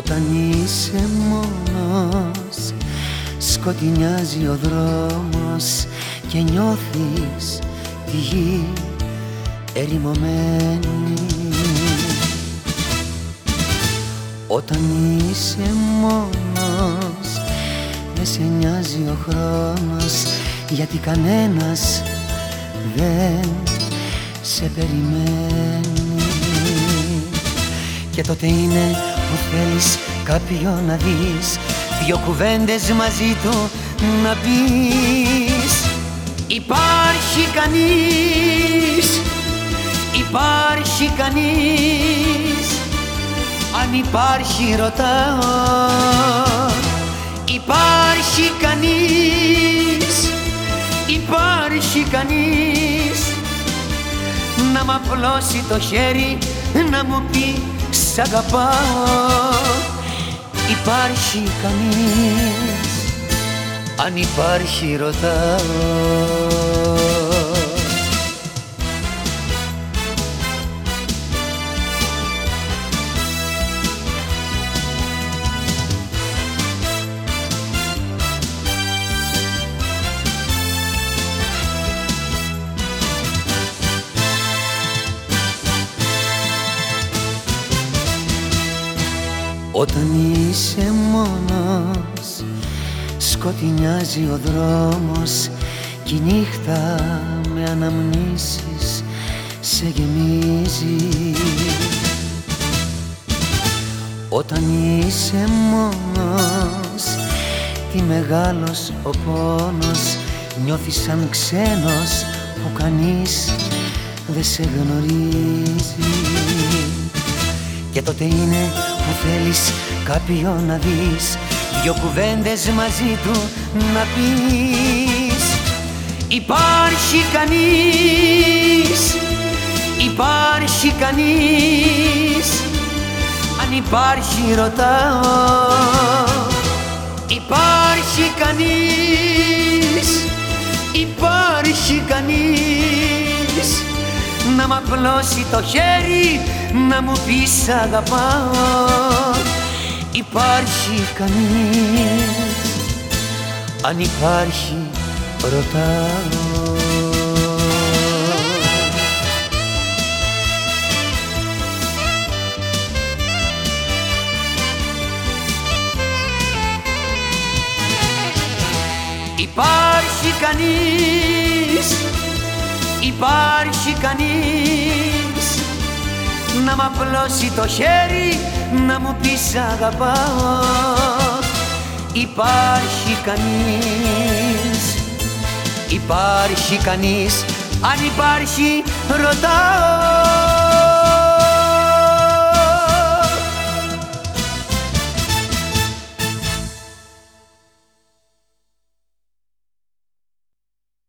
Όταν είσαι μόνος σκοτεινιάζει ο δρόμος και νιώθεις τη γη ερημωμένη. Όταν είσαι μόνος δεν σε νοιάζει ο χρόνος γιατί κανένας δεν σε περιμένει. Και τότε είναι που θέλεις κάποιον να δεις. Δυο κουβέντες μαζί του να πεις. Υπάρχει κανείς, υπάρχει κανείς. Αν υπάρχει ρωτάω. Υπάρχει κανείς, υπάρχει κανείς. Να μ' απλώσει το χέρι, να μου πει σ' αγαπάω. Υπάρχει κανείς. Αν υπάρχει ρωτάω Όταν είσαι μόνος σκοτεινιάζει ο δρόμος κι η νύχτα με αναμνήσεις σε γεμίζει. Όταν είσαι μόνος τι μεγάλος ο πόνος νιώθεις σαν ξένος που κανείς δεν σε γνωρίζει και τότε είναι που θέλεις κάποιον να δεις. Δυο κουβέντες μαζί του να πεις. Υπάρχει κανείς, υπάρχει κανείς. Αν υπάρχει ρωτάω. Υπάρχει κανείς, υπάρχει κανείς. Να μ' απλώσει το χέρι να μου πεις αγαπάω Υπάρχει κανείς Αν υπάρχει ρωτάω. Υπάρχει κανείς Υπάρχει κανείς Να μ' απλώσει το χέρι Να μου πεις αγαπάω. Υπάρχει κανείς Υπάρχει κανείς. Αν υπάρχει ρωτάω